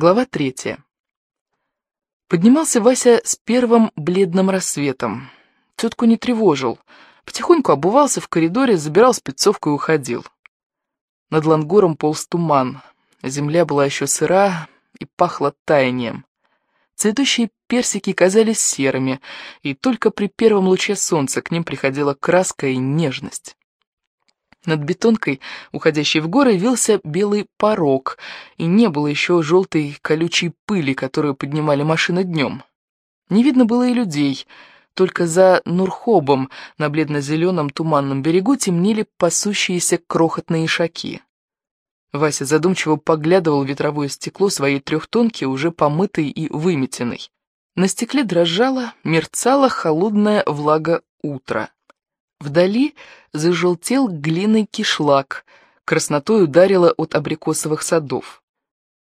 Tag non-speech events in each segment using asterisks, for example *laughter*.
Глава третья. Поднимался Вася с первым бледным рассветом. Тетку не тревожил. Потихоньку обувался в коридоре, забирал спецовку и уходил. Над лангором полз туман. Земля была еще сыра и пахла таянием. Цветущие персики казались серыми, и только при первом луче солнца к ним приходила краска и нежность. Над бетонкой, уходящей в горы, вился белый порог, и не было еще желтой колючей пыли, которую поднимали машины днем. Не видно было и людей, только за Нурхобом на бледно-зеленом туманном берегу темнели пасущиеся крохотные ишаки. Вася задумчиво поглядывал в ветровое стекло своей трехтонки, уже помытой и выметенной. На стекле дрожала, мерцала холодная влага утра. Вдали зажелтел глиной кишлак, краснотой ударило от абрикосовых садов.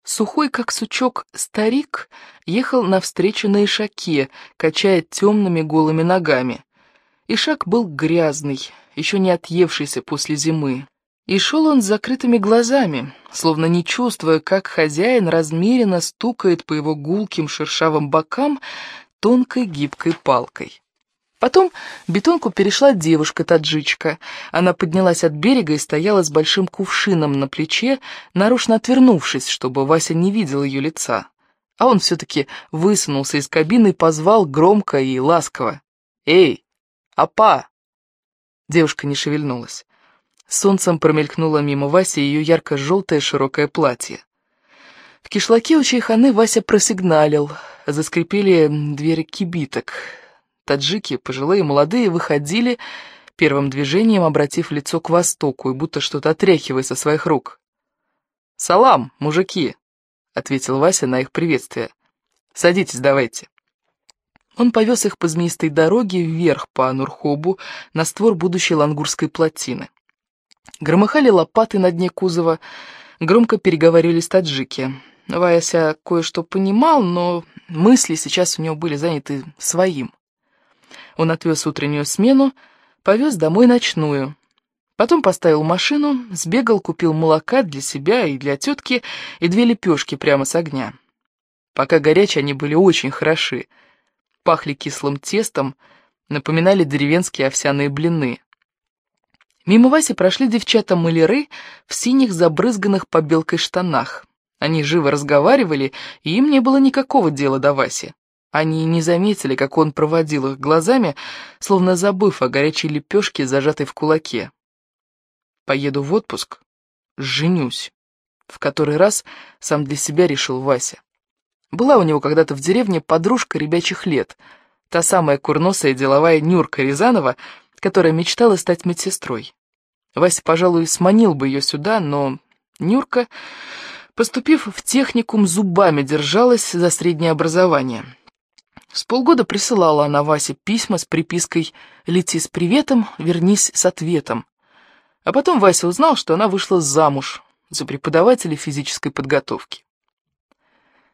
Сухой, как сучок, старик ехал навстречу на ишаке, качая темными голыми ногами. Ишак был грязный, еще не отъевшийся после зимы. И шел он с закрытыми глазами, словно не чувствуя, как хозяин размеренно стукает по его гулким шершавым бокам тонкой гибкой палкой. Потом бетонку перешла девушка-таджичка. Она поднялась от берега и стояла с большим кувшином на плече, нарочно отвернувшись, чтобы Вася не видел ее лица. А он все-таки высунулся из кабины и позвал громко и ласково. «Эй, апа!» Девушка не шевельнулась. Солнцем промелькнуло мимо Васи ее ярко-желтое широкое платье. В кишлаке у чайханы Вася просигналил. Заскрипели двери кибиток. Таджики, пожилые и молодые, выходили, первым движением обратив лицо к востоку и будто что-то отряхивая со своих рук. «Салам, мужики!» — ответил Вася на их приветствие. «Садитесь давайте». Он повез их по змеистой дороге вверх по Нурхобу на створ будущей лангурской плотины. Громыхали лопаты на дне кузова, громко переговорились таджики. Вася кое-что понимал, но мысли сейчас у него были заняты своим. Он отвез утреннюю смену, повез домой ночную. Потом поставил машину, сбегал, купил молока для себя и для тетки и две лепешки прямо с огня. Пока горячие они были очень хороши. Пахли кислым тестом, напоминали деревенские овсяные блины. Мимо Васи прошли девчата-маляры в синих забрызганных побелкой штанах. Они живо разговаривали, и им не было никакого дела до Васи. Они не заметили, как он проводил их глазами, словно забыв о горячей лепешке, зажатой в кулаке. «Поеду в отпуск, женюсь», — в который раз сам для себя решил Вася. Была у него когда-то в деревне подружка ребячих лет, та самая курносая деловая Нюрка Рязанова, которая мечтала стать медсестрой. Вася, пожалуй, сманил бы ее сюда, но Нюрка, поступив в техникум, зубами держалась за среднее образование — с полгода присылала она Васе письма с припиской «Лети с приветом, вернись с ответом». А потом Вася узнал, что она вышла замуж за преподавателя физической подготовки.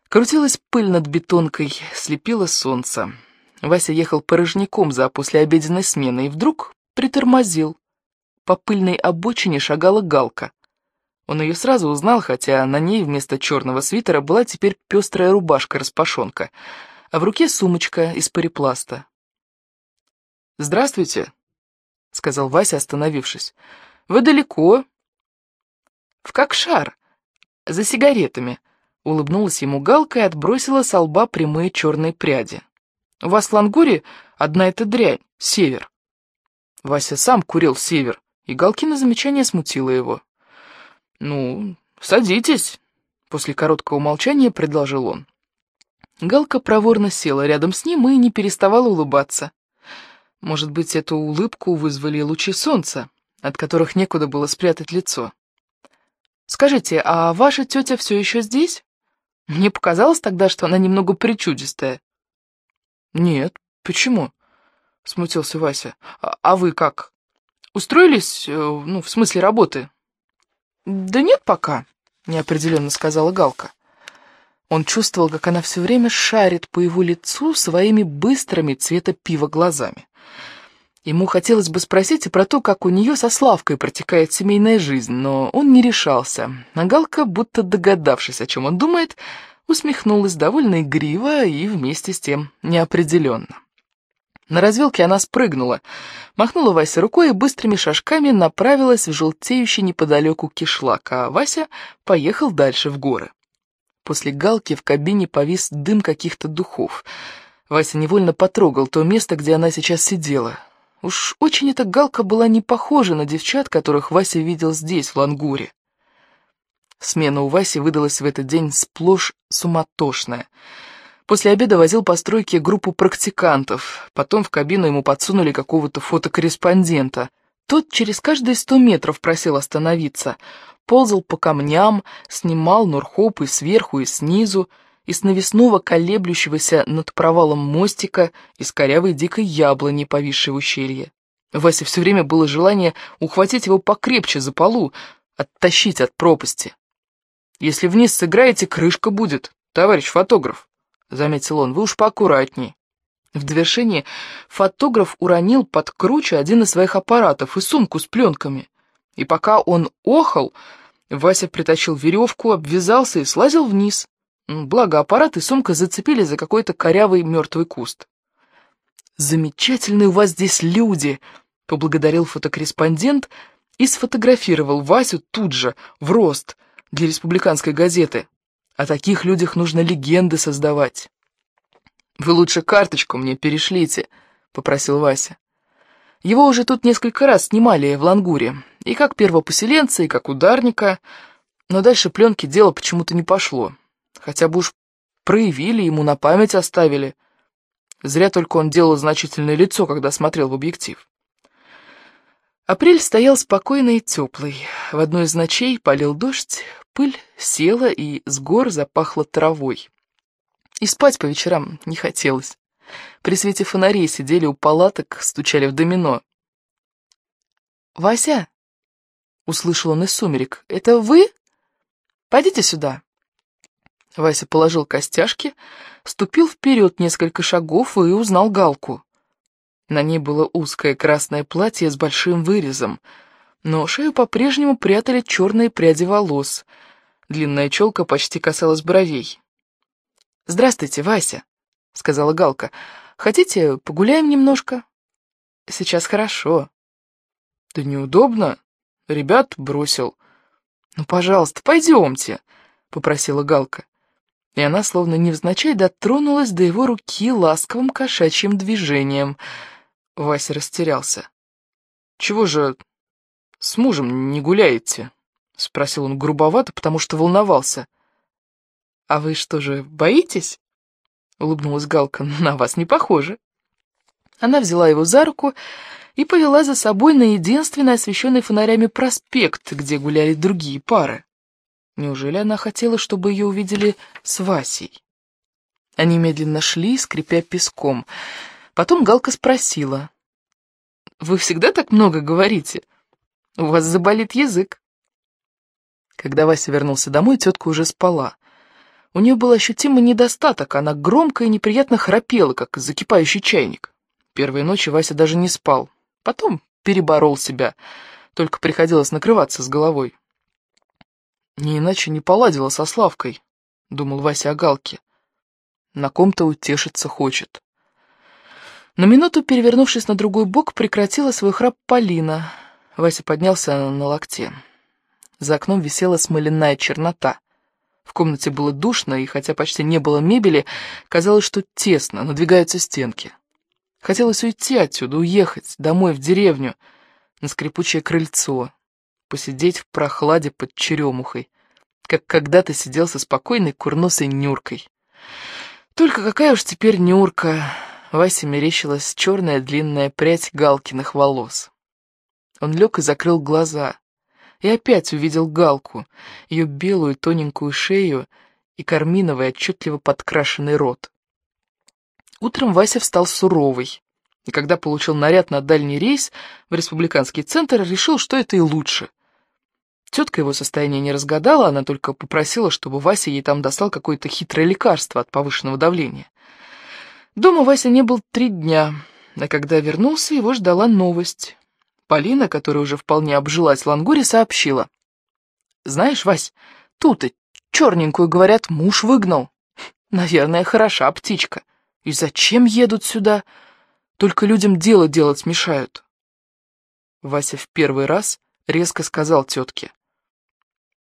Крутилась пыль над бетонкой, слепило солнце. Вася ехал порожняком за послеобеденной сменой и вдруг притормозил. По пыльной обочине шагала галка. Он ее сразу узнал, хотя на ней вместо черного свитера была теперь пестрая рубашка-распашонка — а в руке сумочка из парипласта. «Здравствуйте», — сказал Вася, остановившись. «Вы далеко?» «В как шар, за сигаретами», — улыбнулась ему Галка и отбросила со лба прямые черные пряди. «У вас в Лангуре одна эта дрянь, север». Вася сам курил север, и Галкина замечание смутило его. «Ну, садитесь», — после короткого молчания предложил он. Галка проворно села рядом с ним и не переставала улыбаться. Может быть, эту улыбку вызвали лучи солнца, от которых некуда было спрятать лицо. «Скажите, а ваша тетя все еще здесь? Мне показалось тогда, что она немного причудистая». «Нет, почему?» — смутился Вася. «А, а вы как? Устроились, э, ну, в смысле работы?» «Да нет пока», — неопределенно сказала Галка. Он чувствовал, как она все время шарит по его лицу своими быстрыми цвета пива глазами. Ему хотелось бы спросить и про то, как у нее со Славкой протекает семейная жизнь, но он не решался. А Галка, будто догадавшись, о чем он думает, усмехнулась довольно игриво и вместе с тем неопределенно. На развилке она спрыгнула, махнула Васе рукой и быстрыми шажками направилась в желтеющий неподалеку кишлак, а Вася поехал дальше в горы. После галки в кабине повис дым каких-то духов. Вася невольно потрогал то место, где она сейчас сидела. Уж очень эта галка была не похожа на девчат, которых Вася видел здесь, в Лангуре. Смена у Васи выдалась в этот день сплошь суматошная — После обеда возил по стройке группу практикантов, потом в кабину ему подсунули какого-то фотокорреспондента. Тот через каждые сто метров просил остановиться, ползал по камням, снимал нурхоп и сверху, и снизу, и с навесного колеблющегося над провалом мостика из корявой дикой яблони, повисшей в ущелье. Васе все время было желание ухватить его покрепче за полу, оттащить от пропасти. «Если вниз сыграете, крышка будет, товарищ фотограф». — заметил он, — вы уж поаккуратней. В довершение фотограф уронил под круче один из своих аппаратов и сумку с пленками. И пока он охал, Вася притащил веревку, обвязался и слазил вниз. Благо аппарат и сумка зацепили за какой-то корявый мертвый куст. «Замечательные у вас здесь люди!» — поблагодарил фотокорреспондент и сфотографировал Васю тут же, в рост, для республиканской газеты. О таких людях нужно легенды создавать. «Вы лучше карточку мне перешлите», — попросил Вася. Его уже тут несколько раз снимали в Лангуре, и как первопоселенца, и как ударника, но дальше пленки дело почему-то не пошло. Хотя бы уж проявили, ему на память оставили. Зря только он делал значительное лицо, когда смотрел в объектив. Апрель стоял спокойный и теплый. В одной из ночей полил дождь, пыль села и с гор запахло травой. И спать по вечерам не хотелось. При свете фонарей сидели у палаток, стучали в домино. «Вася!» — услышал он из сумерек. «Это вы? Пойдите сюда!» Вася положил костяшки, ступил вперед несколько шагов и узнал Галку. На ней было узкое красное платье с большим вырезом, но шею по-прежнему прятали черные пряди волос. Длинная челка почти касалась бровей. «Здравствуйте, Вася», — сказала Галка. «Хотите, погуляем немножко?» «Сейчас хорошо». «Да неудобно. Ребят бросил». «Ну, пожалуйста, пойдемте», — попросила Галка. И она, словно невзначай, дотронулась до его руки ласковым кошачьим движением — Вася растерялся. «Чего же с мужем не гуляете?» — спросил он грубовато, потому что волновался. «А вы что же, боитесь?» — улыбнулась Галка. «На вас не похоже». Она взяла его за руку и повела за собой на единственный освещенный фонарями проспект, где гуляли другие пары. Неужели она хотела, чтобы ее увидели с Васей? Они медленно шли, скрипя песком. Потом Галка спросила. «Вы всегда так много говорите? У вас заболит язык?» Когда Вася вернулся домой, тетка уже спала. У нее был ощутимый недостаток, она громко и неприятно храпела, как закипающий чайник. Первые ночи Вася даже не спал. Потом переборол себя, только приходилось накрываться с головой. Не иначе не поладила со Славкой, думал Вася о Галке. На ком-то утешиться хочет. На минуту, перевернувшись на другой бок, прекратила свой храп Полина. Вася поднялся на локте. За окном висела смоляная чернота. В комнате было душно, и хотя почти не было мебели, казалось, что тесно, надвигаются стенки. Хотелось уйти отсюда, уехать, домой, в деревню, на скрипучее крыльцо, посидеть в прохладе под черемухой, как когда-то сидел со спокойной курносой Нюркой. Только какая уж теперь Нюрка... Васе мерещилась черная длинная прядь Галкиных волос. Он лег и закрыл глаза. И опять увидел Галку, ее белую тоненькую шею и карминовый отчетливо подкрашенный рот. Утром Вася встал суровый, и когда получил наряд на дальний рейс в республиканский центр, решил, что это и лучше. Тетка его состояние не разгадала, она только попросила, чтобы Вася ей там достал какое-то хитрое лекарство от повышенного давления. Дома Вася не был три дня, а когда вернулся, его ждала новость. Полина, которая уже вполне обжилась в Лангуре, сообщила. «Знаешь, Вась, тут и черненькую, говорят, муж выгнал. Наверное, хороша птичка. И зачем едут сюда? Только людям дело делать мешают. Вася в первый раз резко сказал тетке.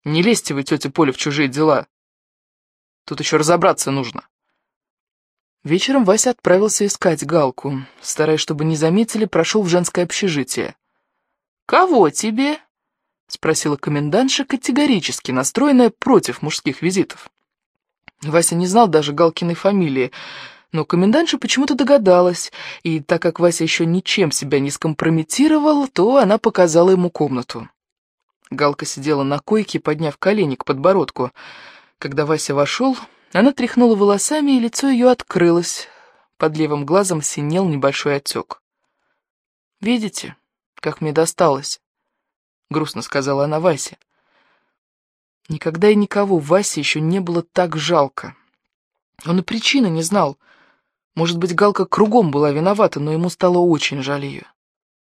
«Не лезьте вы, тетя Поля, в чужие дела. Тут еще разобраться нужно». Вечером Вася отправился искать Галку. Стараясь, чтобы не заметили, прошел в женское общежитие. «Кого тебе?» — спросила комендантша, категорически настроенная против мужских визитов. Вася не знал даже Галкиной фамилии, но комендантша почему-то догадалась, и так как Вася еще ничем себя не скомпрометировал, то она показала ему комнату. Галка сидела на койке, подняв колени к подбородку. Когда Вася вошел, она тряхнула волосами, и лицо ее открылось. Под левым глазом синел небольшой отек. «Видите, как мне досталось?» — грустно сказала она Васе. Никогда и никого Васе еще не было так жалко. Он и причины не знал. Может быть, Галка кругом была виновата, но ему стало очень жаль ее.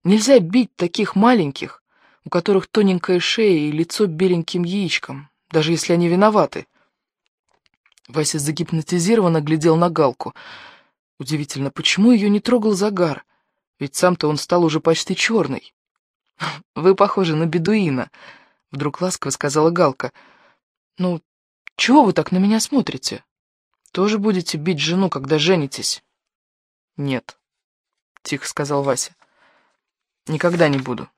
Нельзя бить таких маленьких, у которых тоненькая шея и лицо беленьким яичком, даже если они виноваты. Вася загипнотизированно глядел на Галку. Удивительно, почему ее не трогал загар? Ведь сам-то он стал уже почти черный. *laughs* «Вы похожи на бедуина», — вдруг ласково сказала Галка. «Ну, чего вы так на меня смотрите? Тоже будете бить жену, когда женитесь?» «Нет», — тихо сказал Вася. «Никогда не буду».